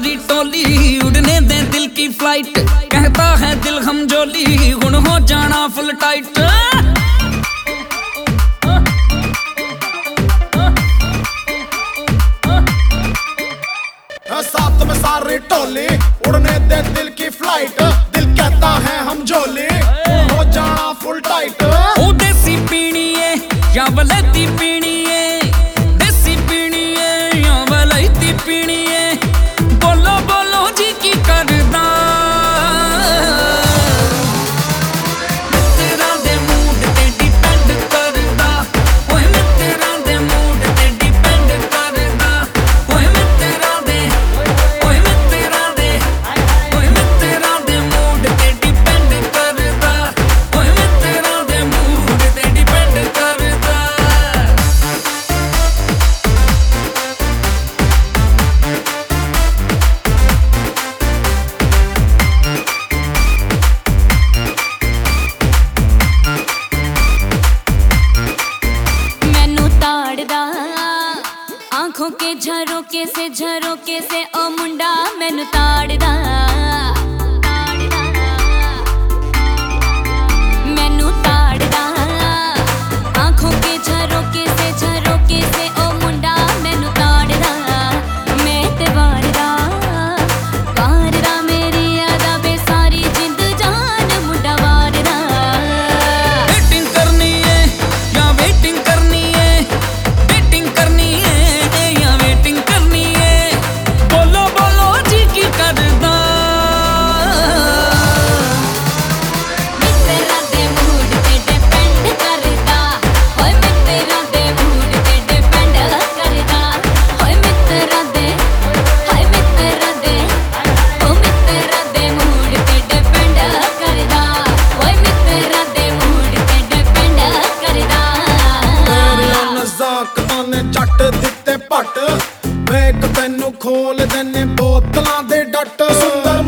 सारी टोली उड़ने दे दिल की फ़्लाइट कहता है दिल हम जोली गुण हो जाना फुल टाइट हाँ, साथ में सारी टोली उड़ने दे दिल की फ़्लाइट दिल कहता है हम जोली हो जाना फुल टाइट ओ देसी पीनी है या वलेती पीनी ਰੋਕੇ ਸੇ ਝਰੋਕੇ ਸੇ ਉਹ ਮੁੰਡਾ ਮੈਨੂੰ ਤਾੜਦਾ ਫੇਕ ਤੈਨੂੰ ਖੋਲ ਦਨੇ ਬੋਤਲਾਂ ਦੇ ਡੱਟ। ਸੁੰਦਰ